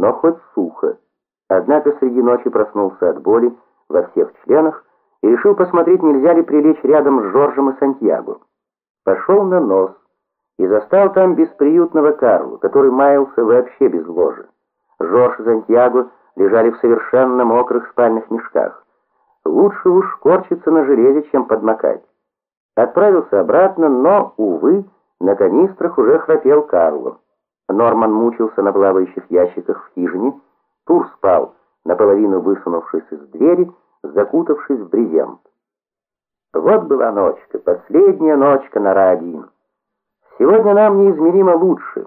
но хоть сухо. Однако среди ночи проснулся от боли во всех членах и решил посмотреть, нельзя ли прилечь рядом с Жоржем и Сантьяго. Пошел на нос и застал там бесприютного Карлу, который маялся вообще без ложи. Жорж и Сантьяго лежали в совершенно мокрых спальных мешках. Лучше уж корчиться на железе, чем подмокать. Отправился обратно, но, увы, на канистрах уже храпел Карло. Норман мучился на плавающих ящиках в хижине, Тур спал, наполовину высунувшись из двери, закутавшись в брезент. Вот была ночка, последняя ночка на Ра-1. Сегодня нам неизмеримо лучше,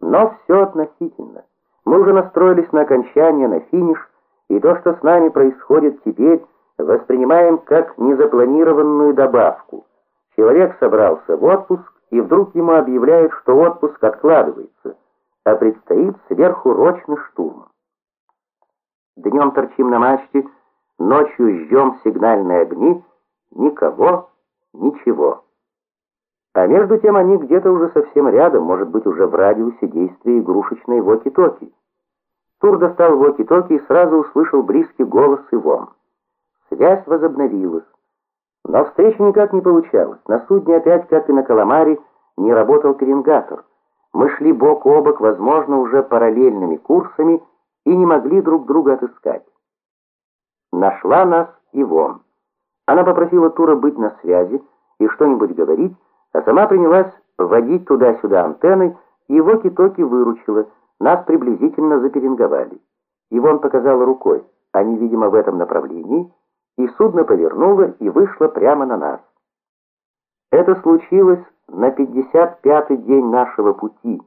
но все относительно. Мы уже настроились на окончание, на финиш, и то, что с нами происходит теперь, воспринимаем как незапланированную добавку. Человек собрался в отпуск, и вдруг ему объявляют, что отпуск откладывается, а предстоит сверхурочный штурм. Днем торчим на мачте, ночью ждем сигнальные огни, никого, ничего. А между тем они где-то уже совсем рядом, может быть, уже в радиусе действия игрушечной воки-токи. Тур достал воки-токи и сразу услышал близкий голос Ивон. Связь возобновилась. Но встреча никак не получалась. На судне опять, как и на Каламаре, не работал пеленгатор. Мы шли бок о бок, возможно, уже параллельными курсами, и не могли друг друга отыскать. Нашла нас Ивон. Она попросила Тура быть на связи и что-нибудь говорить, а сама принялась водить туда-сюда антенной, и его китоки выручила, нас приблизительно заперинговали. Ивон показала рукой, они, видимо, в этом направлении, и судно повернуло и вышло прямо на нас. Это случилось на 55-й день нашего пути,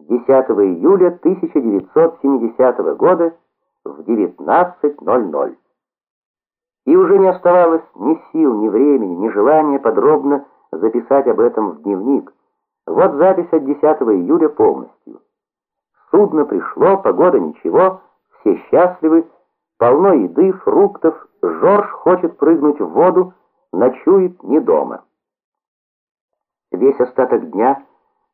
10 июля 1970 года в 19.00. И уже не оставалось ни сил, ни времени, ни желания подробно записать об этом в дневник. Вот запись от 10 июля полностью. Судно пришло, погода ничего, все счастливы, полно еды, фруктов, Жорж хочет прыгнуть в воду, ночует не дома. Весь остаток дня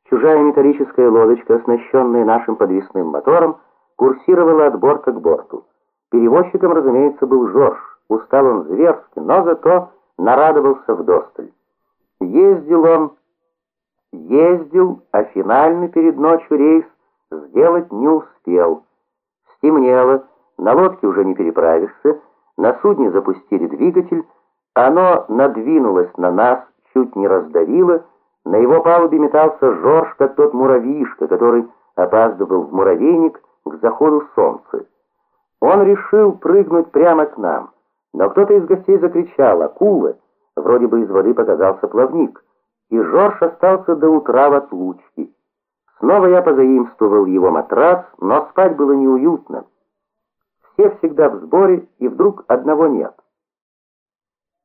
чужая металлическая лодочка, оснащенная нашим подвесным мотором, курсировала от борта к борту. Перевозчиком, разумеется, был Жорж. Устал он зверски, но зато нарадовался вдосталь. Ездил он, ездил, а финальный перед ночью рейс сделать не успел. Стемнело, на лодке уже не переправишься, на судне запустили двигатель, оно надвинулось на нас, чуть не раздавило, на его палубе метался Жорж, как тот муравьишка, который опаздывал в муравейник к заходу солнца. Он решил прыгнуть прямо к нам, но кто-то из гостей закричал «Акула!» Вроде бы из воды показался плавник, и Жорж остался до утра в отлучке. Снова я позаимствовал его матрас, но спать было неуютно. Все всегда в сборе, и вдруг одного нет.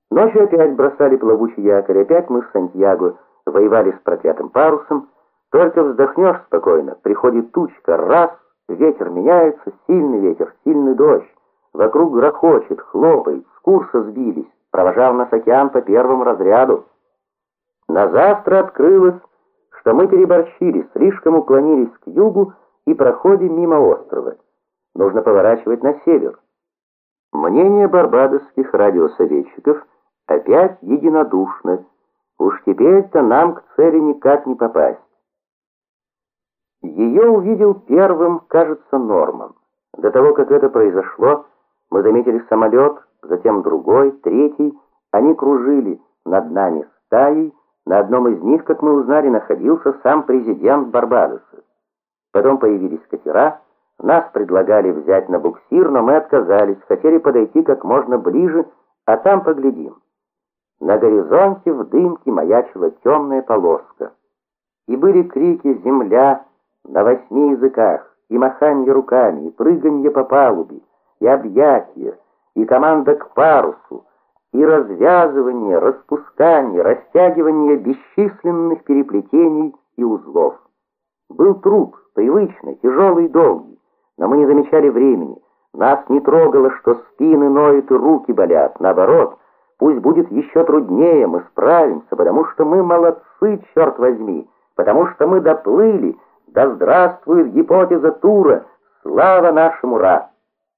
Ночью опять бросали плавучий якорь, опять мы с Сантьяго воевали с проклятым парусом. Только вздохнешь спокойно, приходит тучка, раз, ветер меняется, сильный ветер, сильный дождь. Вокруг грохочет, хлопает, с курса сбились, провожал нас океан по первому разряду. На завтра открылось, что мы переборщили, слишком уклонились к югу и проходим мимо острова. Нужно поворачивать на север. Мнение барбадосских радиосоветчиков опять единодушно. Уж теперь-то нам к цели никак не попасть. Ее увидел первым, кажется, Норман. До того, как это произошло, мы заметили самолет, затем другой, третий. Они кружили над нами стаей. На одном из них, как мы узнали, находился сам президент Барбадоса. Потом появились катера. Нас предлагали взять на буксир, но мы отказались, хотели подойти как можно ближе, а там поглядим. На горизонте в дымке маячила темная полоска. И были крики «Земля!» на восьми языках, и маханье руками, и прыганье по палубе, и объятия, и команда к парусу, и развязывание, распускание, растягивание бесчисленных переплетений и узлов. Был труд, привычный, тяжелый и долгий, но мы не замечали времени. Нас не трогало, что спины ноют и руки болят. Наоборот, пусть будет еще труднее, мы справимся, потому что мы молодцы, черт возьми, потому что мы доплыли. Да здравствует гипотеза Тура! Слава нашему Ра!